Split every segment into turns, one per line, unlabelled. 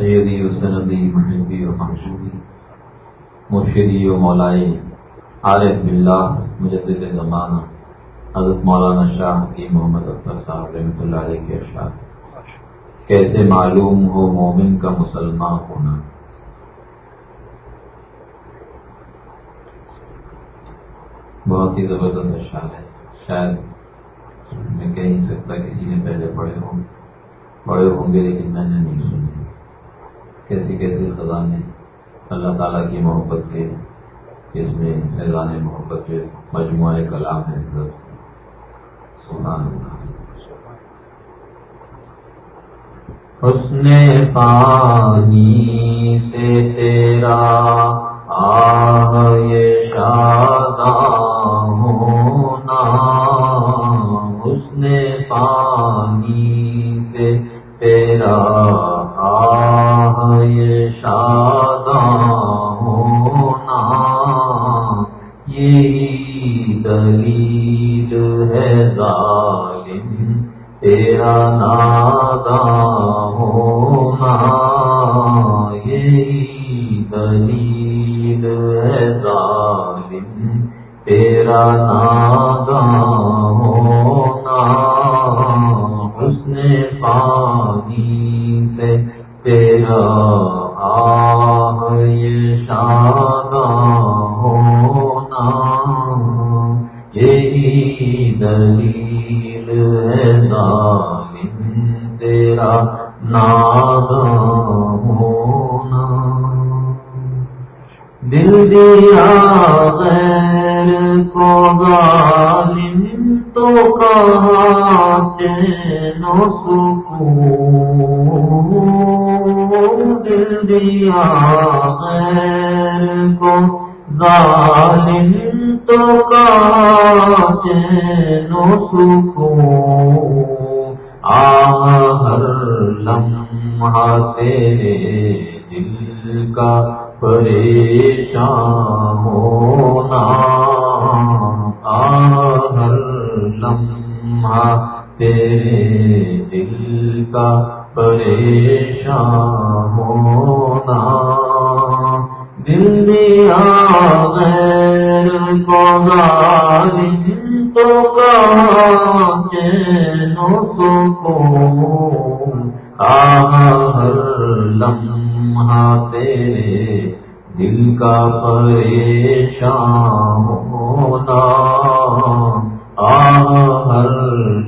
سیدی و سندی، محبی و محشوری مرشدی و مولائی، عارف باللہ، مجدد زمانہ، حضرت مولانا شاہ کی محمد اختر صاحب رحمۃ اللہ علیہ کے اشعار کیسے معلوم ہو مومن کا مسلمان ہونا؟ بہت ہی زبردست اشعار ہے۔ شاید میں کہہ نہیں سکتا کسی نے پہلے پڑھے ہوں پڑھے ہوں گے لیکن میں نے نہیں سنے کیسی کیسی خزانے اللہ تعالیٰ کی محبت کے اس میں فیضان محبت کے مجموعہ کلام ہے سبحان اللہ۔ حسن پانی سے تیرا یہ شاد ہونا، حسن پانی سے تیرا یہ شاد ہونا یہی دلیل ہے ظالم، تیرا نادا ہونا یہی دلیل ہے ظالم تیرا نادا تو کہاں چین سکون دیا غیر کو ظالم تو کہاں چین و سکون آہر لمحہ تیرے دل کا پریشان ہونا۔ ہر لمحہ تیرے دل کا پریشان ہونا دل دیا غیر کو ظالم تو کہاں چین و سکون ہر لمحہ تیرے دل کا پریشان ہونا ہر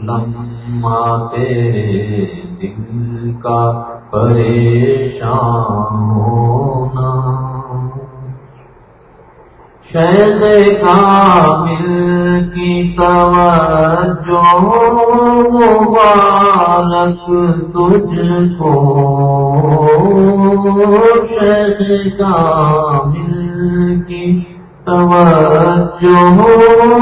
لمحہ تیرے دل کا پریشان ہونا شیخ کامل کی توجہ مبارک تجھ کو شیخ کامل کی توجہ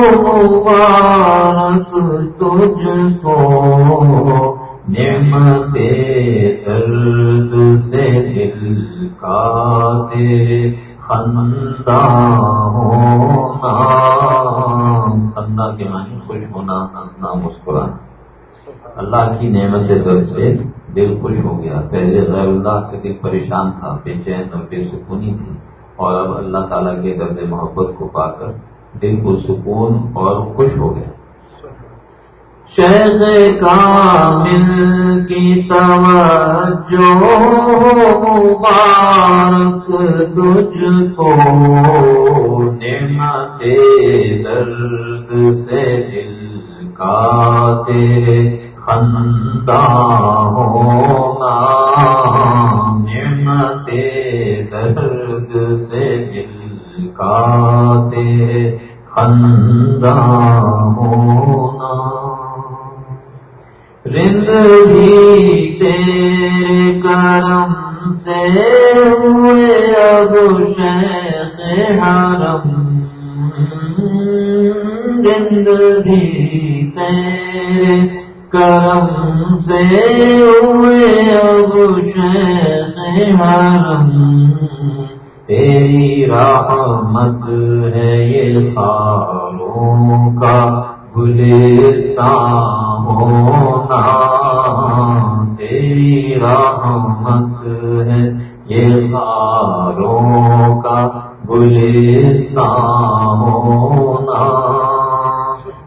مبارک تجھ کو نعمت درد سے دل کا تیرے خندا ہونا خندا کے معنی خوش ہونا، ہنسنا، مسکرانا۔ اللہ کی نعمت درد سے دل خوش ہو گیا۔ پہلے غیر اللہ سے دل پریشان تھا، بے چین اور بے سکونی تھی۔ اور اب اللہ تعالیٰ کے درد محبت کو پا کر دل کو سکون اور خوش ہو گیا۔ شہد کامل کی توجہ مبارک تجھ کو نعمت درد سے دل کا تیرے خندا ہوگا نعمت درد سے دل کا تیرے خندا ہونا رند بھی تیرے کرم سے ہوئے اب شیخ حرم۔ رند بھی تیرے کرم سے ہوئے اب شیخ حرم۔ تیری رحمت ہے یہ خاروں کا گلستان۔ ہونا تیری رحمت ہے یہ ساروں کا گلستان ہونا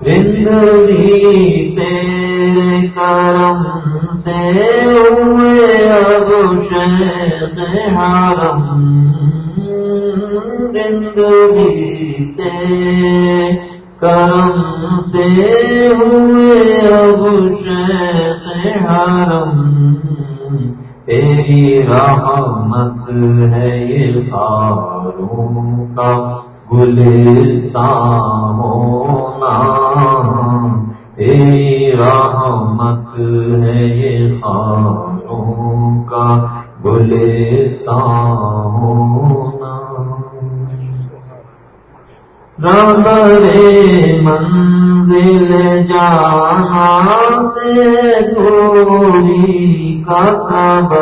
زندگی تیرے کرم سے ہوئے اب حرم زندگی تیرے کرم سے ہوئے اب شیخ حرم تیری رحمت ہے یہ خاروں کا گلستان ہونا تیری رحمت ہے یہ خاروں کا گلستان ہونا ربرے منزل جانا سے دوری کا سبب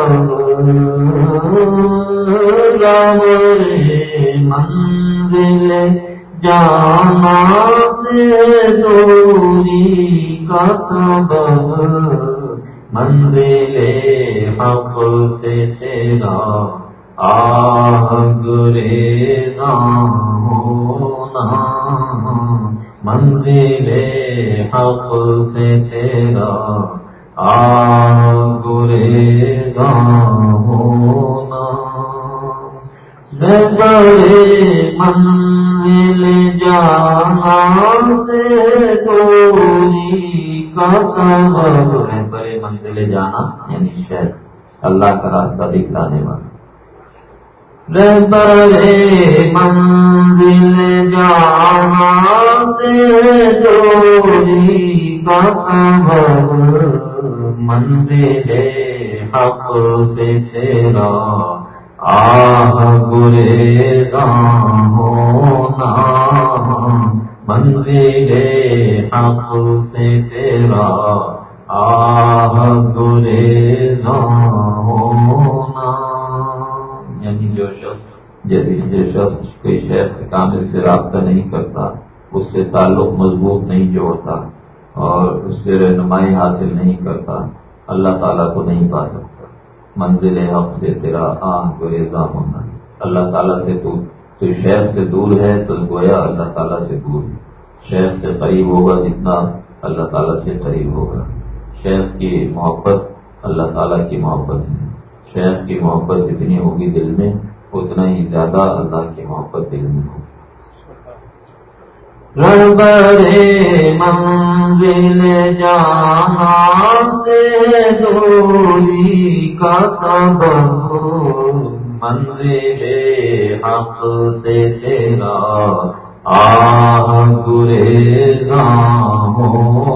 منزل جانا سے دوری کا سبب منزل حق سے تیرا آہ گریزاں ہونا منزل حق سے تیرا آہ گریزاں ہونا بڑے منزل جانا سے دوری کا سبب ہے بڑے منزل جانا یعنی شہر اللہ کا راستہ دکھلانے والا بڑے منزل جانا سے دوری کا سبب منزل حق سے تیرا آہ گریزاں ہونا منزل حق سے تیرا شخص کوئی شہر سے کامل سے رابطہ نہیں کرتا، اس سے تعلق مضبوط نہیں جوڑتا اور اس سے رہنمائی حاصل نہیں کرتا، اللہ تعالیٰ کو نہیں پا سکتا۔ منزل حق سے تیرا آہ گریزا ہونا۔ اللہ تعالیٰ سے تو تو شہر سے دور ہے تو گویا اللہ تعالیٰ سے دور ہے۔ شہر سے قریب ہوگا جتنا اللہ تعالیٰ سے قریب ہوگا۔ شہر کی محبت اللہ تعالیٰ کی محبت ہے۔ شہر کی محبت جتنی ہوگی دل میں اتنا ہی زیادہ اللہ کی محبت دل میں ہوگی ربرے منزل جانا سے دوری کا سبب منزل حق سے تیرا آ گریزاں ہونا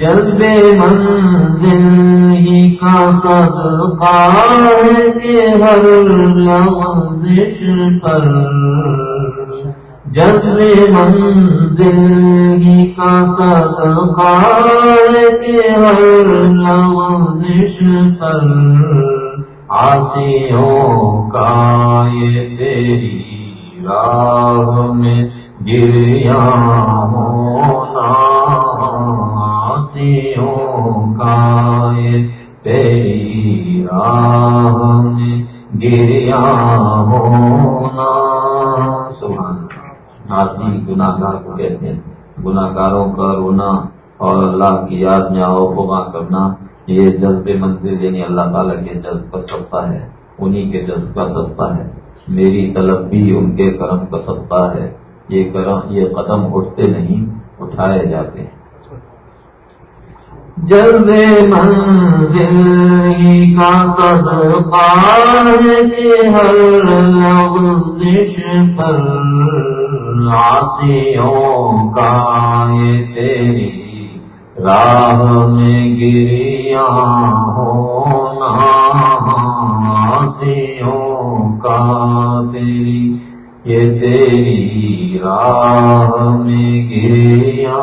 جلد منزل ہی کا صدقہ ہے کہ ہر لغزش پر۔ جلد منزل ہی کا صدقہ ہے کہ ہر لغزش پر۔ آسیوں کا یہ تیری راہ میں گریا ہونا کا تیری راہ میں گریا ہونا سبحان ناسی گناگار کو کہتے ہیں گناگاروں کا رونا اور اللہ کی یاد میں آؤ فما کرنا یہ جذب منزل یعنی اللہ تعالیٰ کے جذب کا صدقہ ہے انہی کے جذب کا صدقہ ہے میری طلب بھی ان کے کرم کا صدقہ ہے یہ کرم یہ قدم اٹھتے نہیں اٹھائے جاتے ہیں جلد منزل کا صدقہ کہ ہر لغزش پر عاصیوں کا یہ تیری راہ میں گریا ہونا عاصیوں کا تیری یہ تیری راہ میں گریا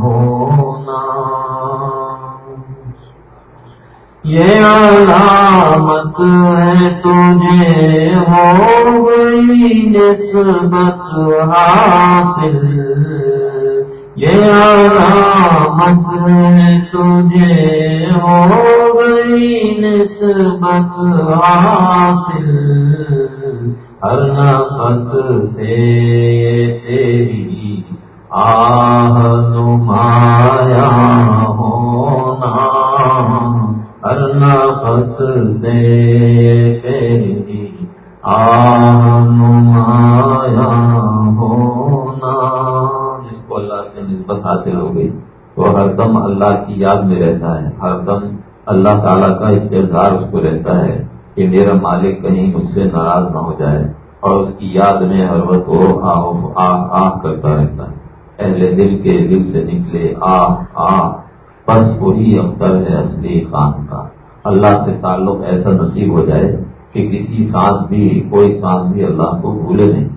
ہونا یہ علامت ہے تجھے ہو گئی نسبت حاصل۔ یہ علامت ہے تجھے ہو گئی نسبت حاصل۔ ہر نفس سے تیری آہ نمایا نفس سے تیری نمایا ہونا جس کو اللہ سے نسبت حاصل ہو گئی وہ ہر دم اللہ کی یاد میں رہتا ہے ہر دم اللہ تعالیٰ کا استظار اس کو رہتا ہے کہ میرا مالک کہیں مجھ سے ناراض نہ ہو جائے اور اس کی یاد میں ہر وقت وہ آہ آہ کرتا رہتا ہے اہل دل کے دل سے نکلے آہ آہ بس وہی اختر ہے اصلی خان کا اللہ سے تعلق ایسا نصیب ہو جائے کہ کسی سانس بھی، کوئی سانس بھی اللہ کو بھولے نہیں،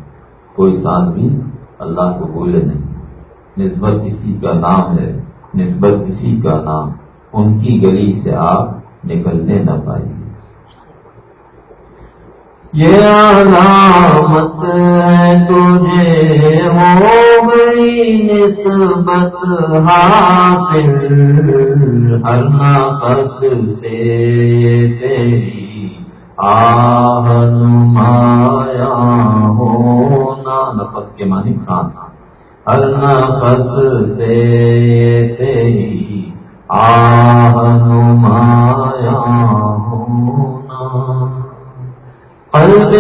کوئی سانس بھی اللہ کو بھولے نہیں۔ نسبت کسی کا نام ہے، نسبت کسی کا نام۔ ان کی گلی سے آپ نکلنے نہ پائیں گے یہ علامت تجھے ہو گئی نسبت حاصل، ہر نفس سے تیری آہن مایا ہونا۔ نفس کے معنی سانس ہر نفس سے تیری آہن مایا ہونا۔ قلب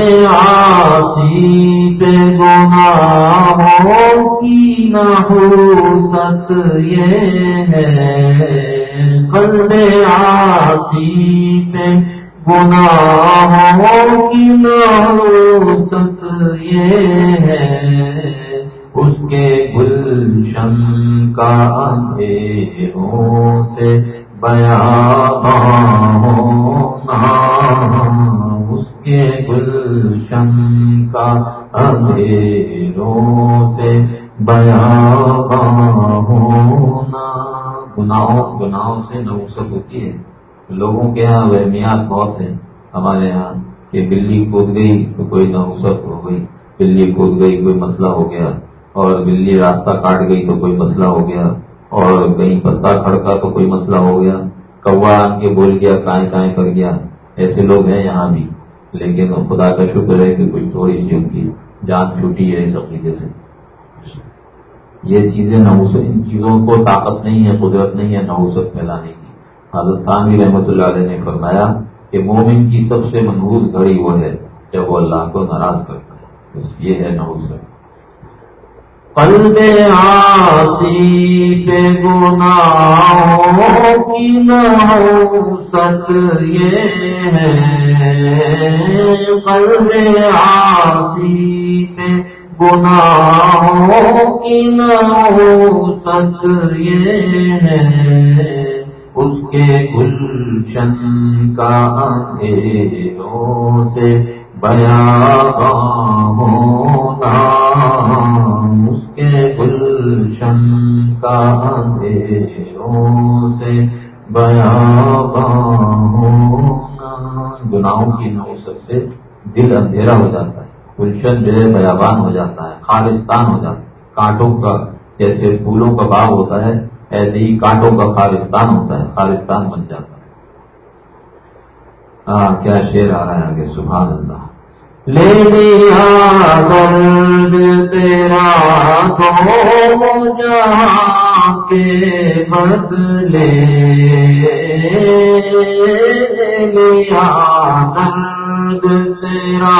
آسی پہ گناہوں کی نحوست یہ ہے۔ قلب آسی پہ گناہوں کی نحوست یہ ہے۔ اس کے گلشن کا اندھیروں سے بیان ہونا اندھیروں سے ہونا۔ گناہوں گناہوں سے نوسط ہوتی ہے۔ لوگوں کے یہاں وہمیات بہت ہیں۔ ہمارے یہاں کہ بلی کود گئی تو کوئی نوسط ہو گئی۔ بلی کود گئی کوئی مسئلہ ہو گیا۔ اور بلی راستہ کاٹ گئی تو کوئی مسئلہ ہو گیا۔ اور کہیں پتا کھڑکا تو کوئی مسئلہ ہو گیا۔ کوا آن کے بول گیا، کائیں کائیں کر گیا۔ ایسے لوگ ہیں یہاں بھی۔ لیکن خدا کا شکر ہے کہ کچھ تھوڑی سی ان کی جان چھوٹی ہے اس عقیدے سے۔ یہ چیزیں نحوست ان چیزوں کو طاقت نہیں ہے، قدرت نہیں ہے نحوست پھیلانے کی۔ حضرت خانوی رحمۃ اللہ علیہ نے فرمایا کہ مومن کی سب سے منحوس گھڑی وہ ہے جب وہ اللہ کو ناراض کرتا ہے۔ بس یہ ہے نحوست قلب آسی پہ گناہوں کی نحوست یہ ہے۔ قلب آسی پہ گناہوں کی نحوست یہ ہے۔ اس کے گلشن کا اندھیروں سے بیان ہونا گلشن کا اندھیروں سے بیان ہونا گناہوں کی نوسط سے دل اندھیرا ہو جاتا ہے گلشن جو ہے بیابان ہو جاتا ہے خالستان ہو جاتا ہے کانٹوں کا جیسے پھولوں کا باغ ہوتا ہے ایسے ہی کانٹوں کا خالستان ہوتا ہے خالستان بن جاتا ہے ہاں کیا شیر آ رہا ہے آگے سبحان اللہ لے لیا درد تیرا تو جہاں کے بدلے لیا درد تیرا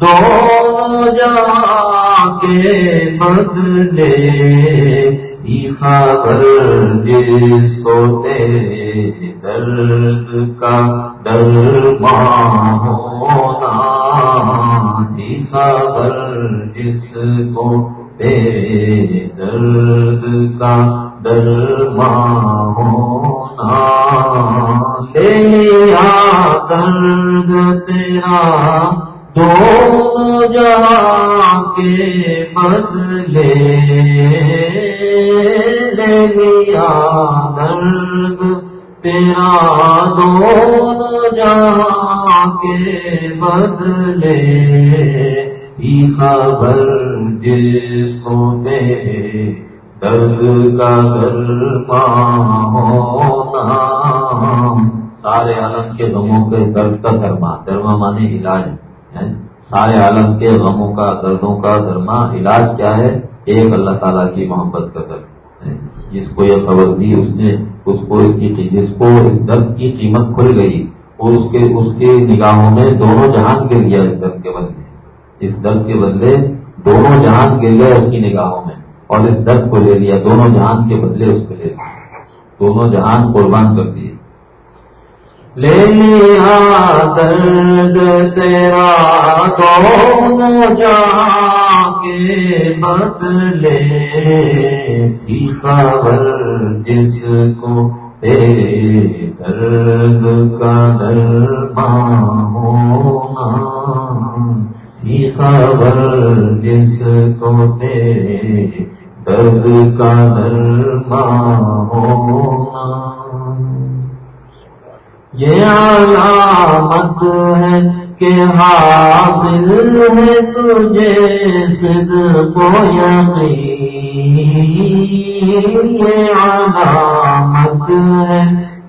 دو جہاں کے بدلے کر جس کو تیرے درد کا ہونا کر جس کو تیرے درد کا ہونا لیا درد تیرا دو جہاں کے بدلے لیا درد تیرا دونوں جا کے بدلے خبر جس کو دے درد کا درما ہونا سارے عالم کے غموں کے درد کا درما درما مانے علاج ہے سارے عالم کے غموں کا، دردوں کا درما علاج کیا ہے؟ ایک اللہ تعالیٰ کی محبت کا درد جس کو یہ خبر دی اس نے، اس کو اس کی، جس کو اس درد کی قیمت کھل گئی اس کے اس کے نگاہوں میں دونوں جہان گر گیا اس درد کے بدلے اس درد کے بدلے دونوں جہان گر گیا اس کی نگاہوں میں اور اس درد کو لے لیا، دونوں جہان کے بدلے اس کو لے لیا۔ دونوں جہان قربان کر دیے۔ لے لیا درد تیرا دونوں جہان کے بدلے تھی خبر جس کو درد کا درما ہونا تھی خبر جس کو تیرے درد کا درما ہونا یہ علامت ہے کہ حاصل ہے تجھے صد کو یہ علامت حاصل ہے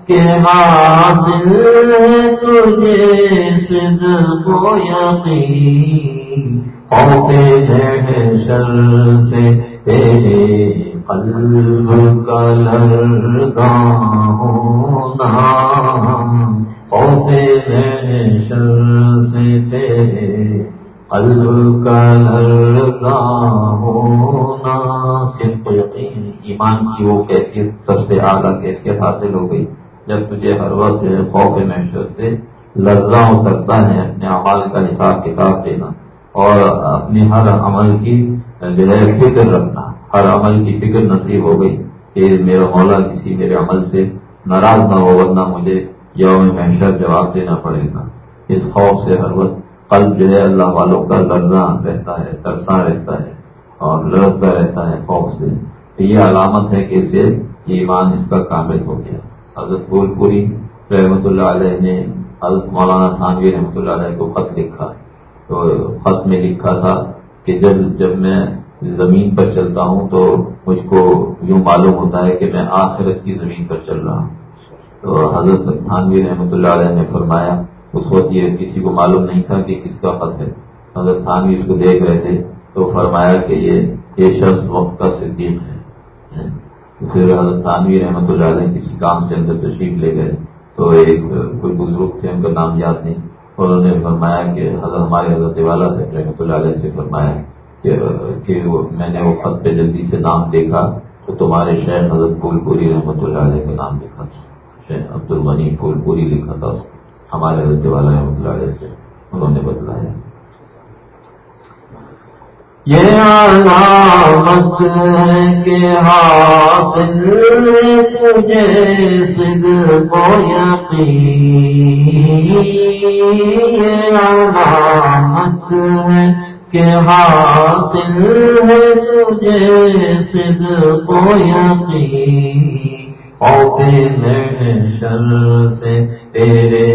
کہ حاصل ہے تجھے صد کو یقین۔ خوف شر سے تیرے قلب کا لرزاں ہونا۔ خوف سے تیرے قلب کا لرزا ہونا۔ صرف یقین۔ ایمان کی وہ کیفیت سب سے اعلیٰ کیفیت حاصل ہو گئی۔ جب تجھے ہر وقت خوف محشر سے لرزا و ترسا ہے اپنے عمال کا حساب کتاب دینا اور اپنی ہر عمل کی جو ہے فکر رکھنا۔ ہر عمل کی فکر نصیب ہو گئی کہ میرا مولا کسی میرے عمل سے ناراض نہ ہو، ورنہ مجھے یوم محشر جواب دینا پڑے گا۔ اس خوف سے ہر وقت قلب جو ہے اللہ والوں کا لرزاں رہتا ہے، ترساں رہتا ہے اور لڑتا رہتا ہے خوف سے یہ علامت ہے کہ اسے ایمان اس کا کامل ہو گیا۔ حضرت پھول پوری رحمۃ اللہ علیہ نے حضرت مولانا تھانوی رحمۃ اللہ علیہ کو خط لکھا۔ تو خط میں لکھا تھا کہ جب جب میں زمین پر چلتا ہوں تو مجھ کو یوں معلوم ہوتا ہے کہ میں آخرت کی زمین پر چل رہا ہوں۔ تو حضرت تھانوی رحمۃ اللہ علیہ نے فرمایا، اس وقت یہ کسی کو معلوم نہیں تھا کہ کس کا خط ہے۔ حضرت تھانوی اس کو دیکھ رہے تھے تو فرمایا کہ یہ یہ شخص وقت کا صدیق ہے۔ پھر حضرت تھانوی رحمۃ اللہ علیہ کسی کام سے اندر تشریف لے گئے تو ایک کوئی بزرگ تھے، ان کا نام یاد نہیں، اور انہوں نے فرمایا کہ حضرت ہمارے حضرت والا سے رحمۃ اللہ علیہ سے فرمایا کہ میں نے وہ خط پہ جلدی سے نام دیکھا تو تمہارے شہر حضرت پھول پوری رحمۃ اللہ علیہ کا نام لکھا تھا۔ عبد المنی پھول پوری لکھا تھا ہمارے حضرت والا رحمۃ اللہ علیہ سے انہوں نے بتلایا۔ یہ علامت ہے کہ حاصل تجھے سد کو یقین یہ علامت ہے کہ حاصل ہے تجھے سد کو یقین۔ شر سے تیرے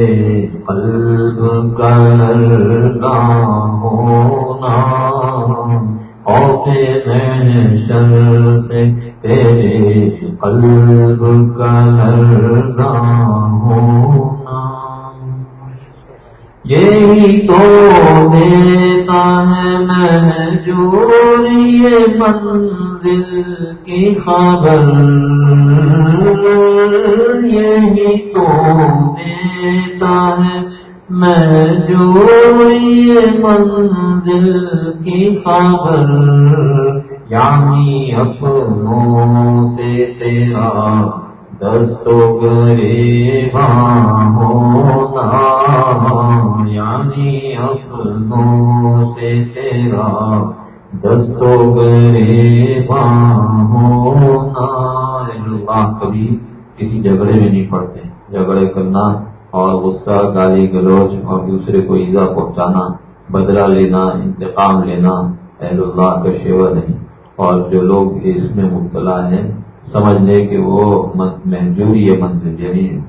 قلب کا لرزا ہونا۔ شر سے تیرے قلب کا لرزا ہونا۔ یہی تو دیتا ہے میں جوڑی منزل کی خبر، یہی تو دیتا ہے میں جوڑی منزل کی خبر یعنی اپنوں سے تیرا دستو گرے ہونا یعنی اپنوں سے تیرا دستو گرے ہونا کبھی کسی جھگڑے میں نہیں پڑتے، جھگڑے کرنا اور غصہ، گالی، گلوچ اور دوسرے کو ایزا پہنچانا، بدلہ لینا، انتقام لینا اہل اللہ کا شیوا نہیں۔ اور جو لوگ اس میں مبتلا ہیں سمجھ لے کہ وہ محجوری ہے منزل یعنی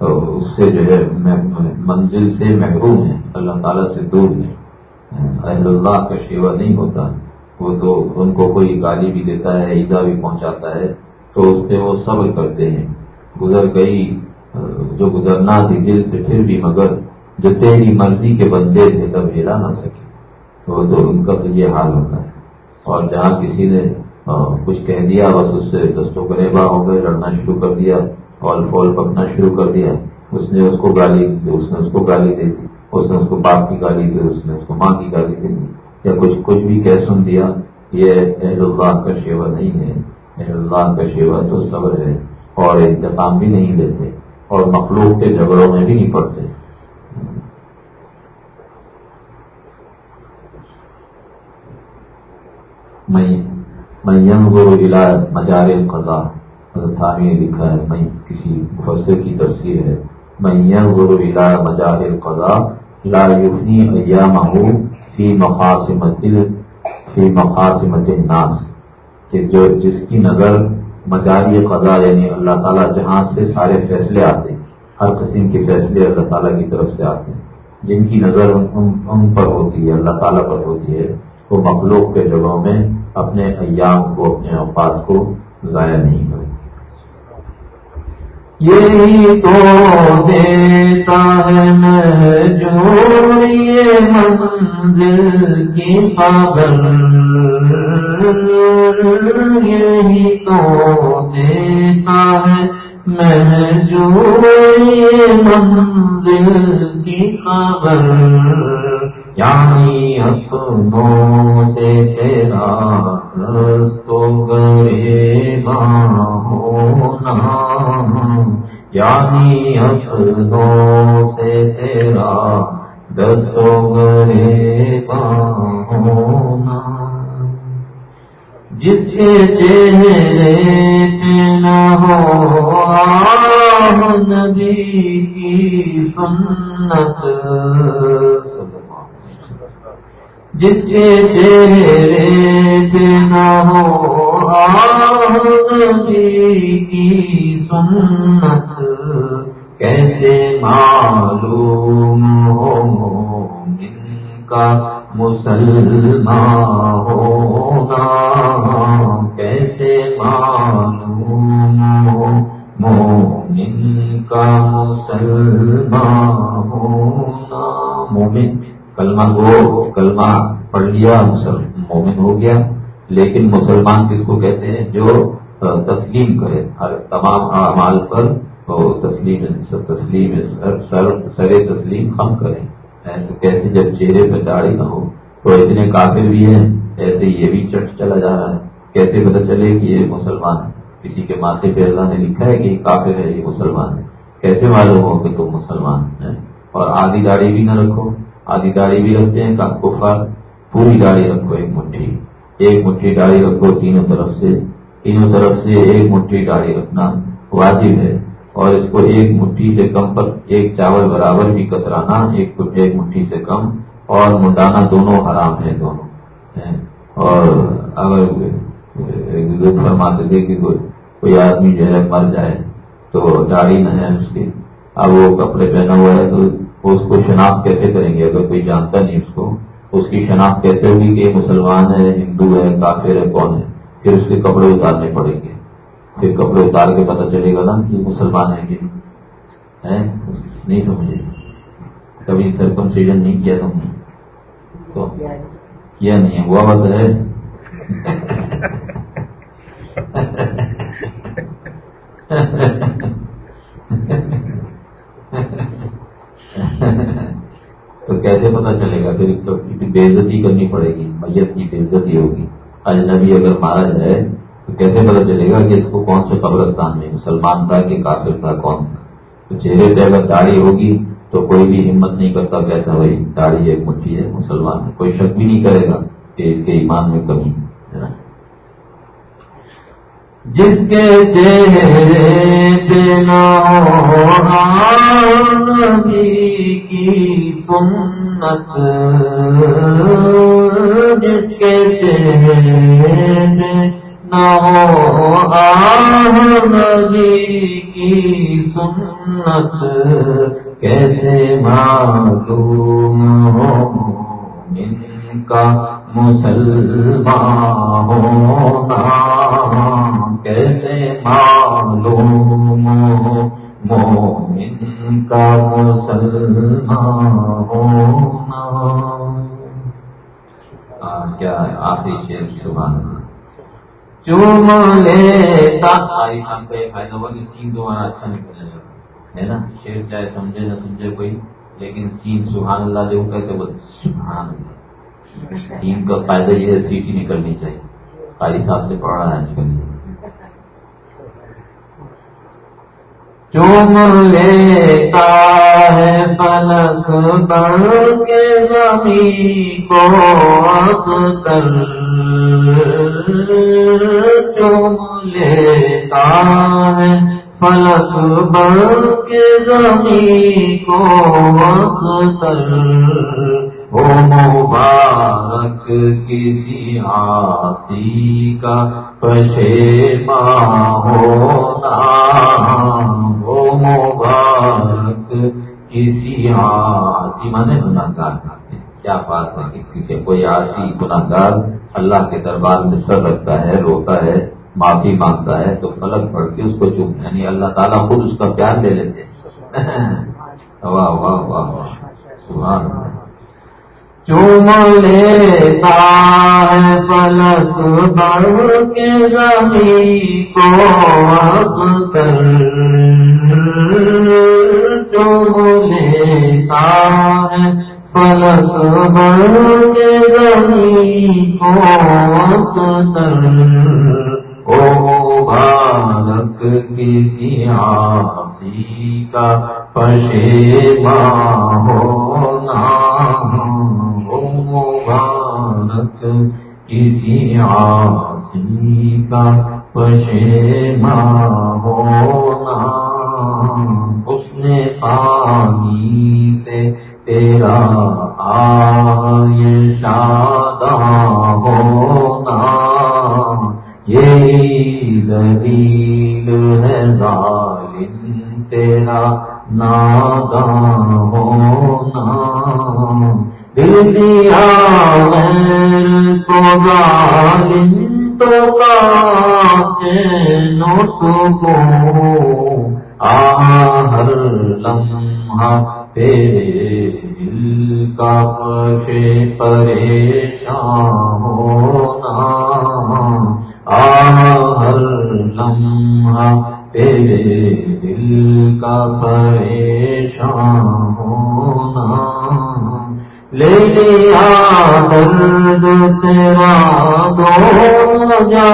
اس سے جو ہے منزل سے محروم ہے اللہ تعالیٰ سے دور ہے اہل اللہ کا شیوا نہیں ہوتا۔ وہ تو ان کو کوئی گالی بھی دیتا ہے، ایزا بھی پہنچاتا ہے، تو اس پہ وہ صبر کرتے ہیں۔ گزر گئی جو گزرنا تھی دل سے، پھر بھی مگر جو تیری مرضی کے بندے تھے، تب ہلا نہ سکے تو تو ان کا تو یہ حال ہوتا ہے۔ اور جہاں کسی نے کچھ کہہ دیا، بس اس سے دستوں گریبا ہو گئے، لڑنا شروع کر دیا، اور فول پکنا شروع کر دیا۔ اس نے اس کو گالی، اس نے اس کو گالی دے دی۔ اس نے اس کو باپ کی گالی دی، اس نے اس کو ماں کی گالی دے دی۔ یا کچھ کچھ بھی کہہ سن دیا، یہ اہل اللہ کا شیوا نہیں ہے۔ اہل اللہ کا شیوا تو صبر ہے، اور انتقام بھی نہیں لیتے۔ اور مخلوق کے جھگڑوں میں بھی نہیں پڑتے۔ میں ینظر الى مجار القضاء حضرت نے لکھا ہے میں کسی مفسر کی تفسیر ہے۔ میں ینظر الى مجار القضاء لا یفنی ایامہ فی مقاسمت فی مقاسمت الناس۔ کہ جو، جس کی نظر مجاری قضا یعنی اللہ تعالیٰ جہاں سے سارے فیصلے آتے ہیں، ہر قسم کے فیصلے اللہ تعالیٰ کی طرف سے آتے ہیں۔ جن کی نظر ان پر ہوتی ہے، اللہ تعالیٰ پر ہوتی ہے، وہ مخلوق کے جگہوں میں اپنے ایام کو، اپنے اوقات کو ضائع نہیں کرے یہی تو دیتا ہے میں جو یہ منزل کی خبر یہی تو دیتا ہے میں جو منزل کی خبر یعنی اپنوں سے تیرا تو گرے ہونا یعنی اپنوں سے تیرا دستو گرے ہونا جس کے چہرے نہ ہو نبی کی سنت۔ جس کے چہرے نہ ہو کی سنت۔ کیسے معلوم ہو ان کا مسلمان ہونا کیسے معلوم ہو مومن کا مسلمان ہونا؟ مومن، کلمہ گو کلمہ پڑھ لیا مومن ہو گیا۔ لیکن مسلمان کس کو کہتے ہیں؟ جو تسلیم کرے۔ ہر تمام اعمال پر تسلیم تسلیم، سر سر تسلیم خم کریں۔ تو کیسے جب چہرے پہ داڑھی نہ ہو؟ تو اتنے کافر بھی ہیں۔ ایسے یہ بھی چٹ چلا جا رہا ہے۔ کیسے پتہ چلے کہ یہ مسلمان ہے کسی کے ماتھے پہ اللہ نے لکھا ہے کہ یہ کافر ہے، یہ مسلمان ہے۔ کیسے معلوم ہو کہ تم مسلمان ہے اور آدھی داڑھی بھی نہ رکھو۔ آدھی داڑھی بھی رکھتے ہیں کفار پوری داڑھی رکھو، ایک مٹھی۔ ایک مٹھی داڑھی رکھو تینوں طرف سے۔ تینوں طرف سے ایک مٹھی داڑھی رکھنا واجب ہے۔ اور اس کو ایک مٹھی سے کم پر ایک چاول برابر بھی کترانا، ایک ایک مٹھی سے کم اور منڈانا دونوں حرام ہے دونوں۔ اور اگر فرماتے تھے کہ کوئی آدمی جو ہے مر جائے، تو داڑھی نہ ہے اس کی۔ اب وہ کپڑے پہنا ہوا ہے تو اس کو شناخت کیسے کریں گے؟ اگر کوئی جانتا نہیں اس کو، اس کی شناخت کیسے ہوگی کہ مسلمان ہے، ہندو ہے، کافر ہے، کون ہے؟ پھر اس کے کپڑے اتارنے پڑیں گے۔ پھر کپڑے اتار کے پتہ چلے گا نا کہ مسلمان ہے کہ نہیں۔ سمجھے۔ کبھی سرکم سیزن نہیں کیا تم نے؟ تو کیا نہیں ہے وہ بات ہے۔ تو کیسے پتا چلے گا پھر تو بے عزتی کرنی پڑے گی میت کی بے عزتی ہوگی۔ اجنبی اگر مارا جائے تو کیسے پتا چلے گا کہ اس کو کون سے قبرستان میں مسلمان تھا کہ کافر تھا، کون تھا؟ تو چہرے پہ اگر داڑھی ہوگی تو کوئی بھی ہمت نہیں کرتا کہتا اچھا بھائی داڑھی ایک مٹھی ہے، مسلمان ہے۔ کوئی شک بھی نہیں کرے گا کہ اس کے ایمان میں کمی ہے۔ جس کے چہرے نبی کی سنت، جس کے چہرے نہ ہو نبی کی سنت کیسے معلوم ہو من کا مسلمان ہونا کیسے معلوم ہو مومن کا مسلمان ہونا کیا ہے؟ آخری شیر سبحان اللہ۔ چوم لیتا آئی شام کا یہ فائدہ ہوا کہ سین دوبارہ اچھا نکل جائے ہے نا؟ شیر چاہے سمجھے نہ سمجھے کوئی، لیکن سین سبحان اللہ جو کیسے بول سبحان اللہ۔ سین کا فائدہ یہ ہے سیٹی نکلنی چاہیے۔ قاری صاحب سے پڑھ رہا ہے آج کل۔ چوم لیتا ہے پلک بڑھ کے زمین کو کر چوم لیتا ہے پلک بڑھ کے زمین کو کر وہ مبارک کسی آسی کا پشیما ہونا وہ مبارک کسی آسی مانے گناگار کیا بات ہے کہ کسی کوئی آسی گناگار اللہ کے دربار میں سر رکھتا ہے، روتا ہے معافی مانگتا ہے تو فلک پڑھ کے اس کو چپ یعنی اللہ تعالیٰ خود اس کا پیار لے لیتے واہ واہ واہ واہ۔ سبحان چوم لیتا ہے پلک بڑھ کے زمین کو کر۔ چوم لیتا ہے پلک بڑھ کے زمین کو کر۔ او بھارت کسی آسی کا پشیما ہونا مبارک کسی آسی کا پشیما ہونا اس نے پانی سے تیرا آئے شادہ ہونا یہی دلیل ہے ظالم تیرا ناداں ہونا دل دیا کو ظالم تو نو سکو آ ہر لمحہ تیرے دل کا پشے پریشان ہونا آ ہر لمحہ تیرے دل کا پریشان ہونا لے لیا درد تیرا دو جا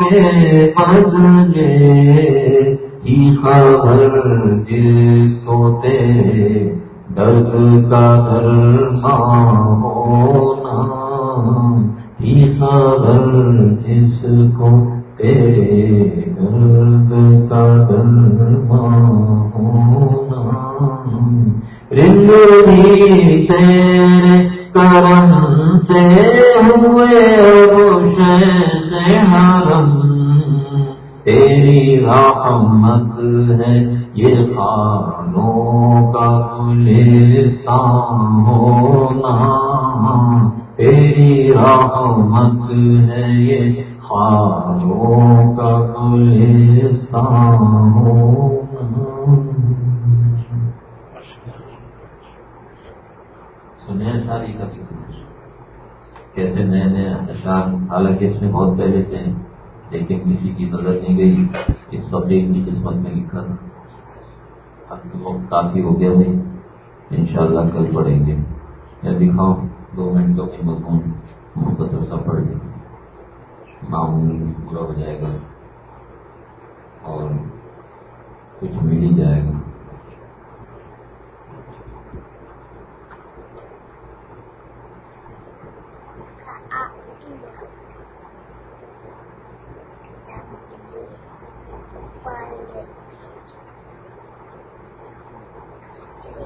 کے بدلے کی خبر جس کو تیرے درد کا درما ہونا کی جس کو تیرے کا درما ہونا تیرے کرم سے ہوئے سے حرم تیری رحمت ہے یہ خانوں کا گلستان ہونا تیری رحمت ہے یہ خانوں کا گلستان ہونا سنیا شادی کیسے نئے نئے اشعار حالانکہ اس میں بہت پہلے سے ہیں لیکن کسی کی نظر نہیں گئی، اس فقیر کی قسمت میں لکھا تھا۔ اب وقت کافی ہو گیا بھائی ان شاء اللہ کل پڑھیں گے۔ میں دکھاؤں۔ دو منٹوں کی مضمون مختصر سا پڑھ گے معمول پورا ہو جائے گا اور کچھ مل ہی جائے گا۔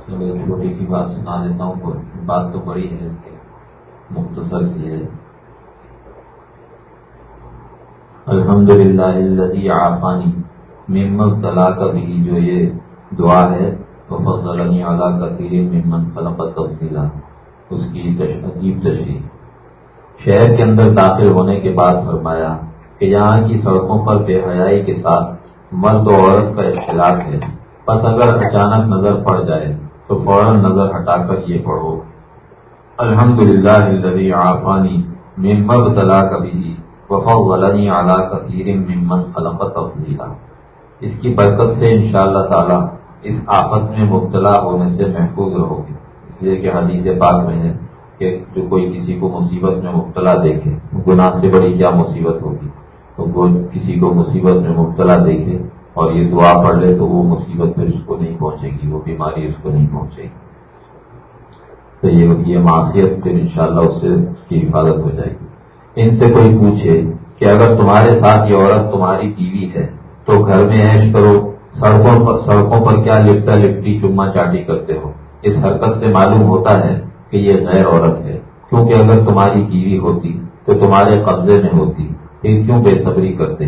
چلو چھوٹی سی بات سنا دیتا ہوں بات تو بڑی ہے مختصر سی ہے الحمد للہ آفانی ممت طلا کا بھی جو یہ دعا ہے وہ فضل اعلیٰ کثیر ممن فلقت تفصیلہ اس کی عجیب تشریح۔ شہر کے اندر داخل ہونے کے بعد فرمایا کہ یہاں کی سڑکوں پر بے حیائی کے ساتھ مرد و عورت کا اختلاف ہے۔ بس اگر اچانک نظر پڑ جائے تو فوراً نظر ہٹا کر یہ پڑھو۔ الحمد للہ آفانی ممب تلا کبھی وفا ولنی اعلیٰ کثیر ممن خلقت تفصیلہ اس کی برکت سے انشاءاللہ اللہ تعالیٰ اس آفت میں مبتلا ہونے سے محفوظ رہو گے اس لیے کہ حدیث پاک میں ہے کہ جو کوئی کسی کو مصیبت میں مبتلا دیکھے گناہ سے بڑی کیا مصیبت ہوگی؟ تو کسی کو مصیبت میں مبتلا دیکھے اور یہ دعا پڑھ لے تو وہ مصیبت پھر اس کو نہیں پہنچے گی، وہ بیماری اس کو نہیں پہنچے گی۔ تو یہ معاشیت پھر انشاءاللہ اس سے اس کی حفاظت ہو جائے گی۔ ان سے کوئی پوچھے کہ اگر تمہارے ساتھ یہ عورت تمہاری بیوی ہے تو گھر میں ایش کرو، سڑکوں پر سڑکوں پر کیا لپٹا لپٹی چما چاٹی کرتے ہو؟ اس حرکت سے معلوم ہوتا ہے کہ یہ غیر عورت ہے۔ کیونکہ اگر تمہاری بیوی ہوتی تو تمہارے قبضے میں ہوتی، پھر کیوں بے صبری کرتے؟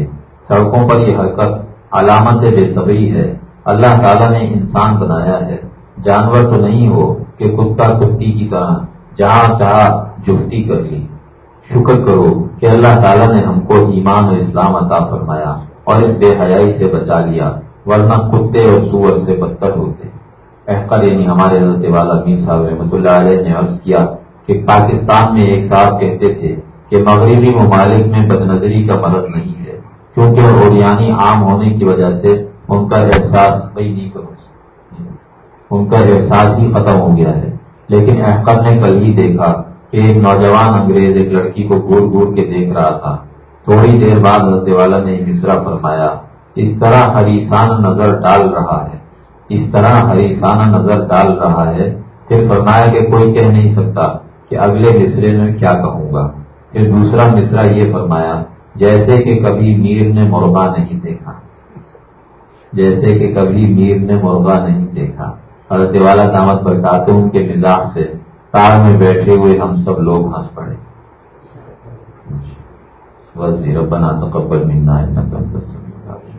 سڑکوں پر یہ حرکت علامت بے صبری ہے۔ اللہ تعالیٰ نے انسان بنایا ہے۔ جانور تو نہیں ہو کہ کتا کتی کی طرح جہاں چاہ جفتی کر لی۔ شکر کرو کہ اللہ تعالیٰ نے ہم کو ایمان و اسلام عطا فرمایا اور اس بے حیائی سے بچا لیا، ورنہ کتے اور سور سے بدتر ہوتے۔ احقر یعنی ہمارے حضرت والا میر صاحب رحمۃ اللہ علیہ نے عرض کیا کہ پاکستان میں ایک صاحب کہتے تھے کہ مغربی ممالک میں بد نظری کا مرض نہیں ہے، کیونکہ اوریانی عام ہونے کی وجہ سے ان کا احساس بھائی نہیں کرو۔ ان کا احساس ہی ختم ہو گیا ہے۔ لیکن احقر نے کل ہی دیکھا کہ ایک نوجوان انگریز ایک لڑکی کو گور گور کے دیکھ رہا تھا۔ تھوڑی دیر بعد حضرت والا نے مصرا فرمایا اس طرح ہریسان نظر ڈال رہا ہے۔ اس طرح ہریسانہ نظر ڈال رہا ہے۔ پھر فرمایا کہ کوئی کہہ نہیں سکتا کہ اگلے مصرے میں کیا کہوں گا۔ پھر دوسرا مصرا یہ فرمایا، جیسے کہ کبھی میر نے مرغا نہیں دیکھا۔ جیسے کہ کبھی میر نے مرغا نہیں دیکھا۔ حضرت والا دامت برکاتے ان کے مزاح سے کار میں بیٹھے ہوئے ہم سب لوگ ہنس پڑے۔ بس ربنا تقبل منا انك انت السميع العليم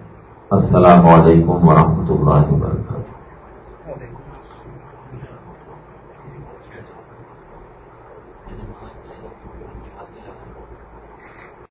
السلام علیکم ورحمۃ اللہ وبرکاتہ۔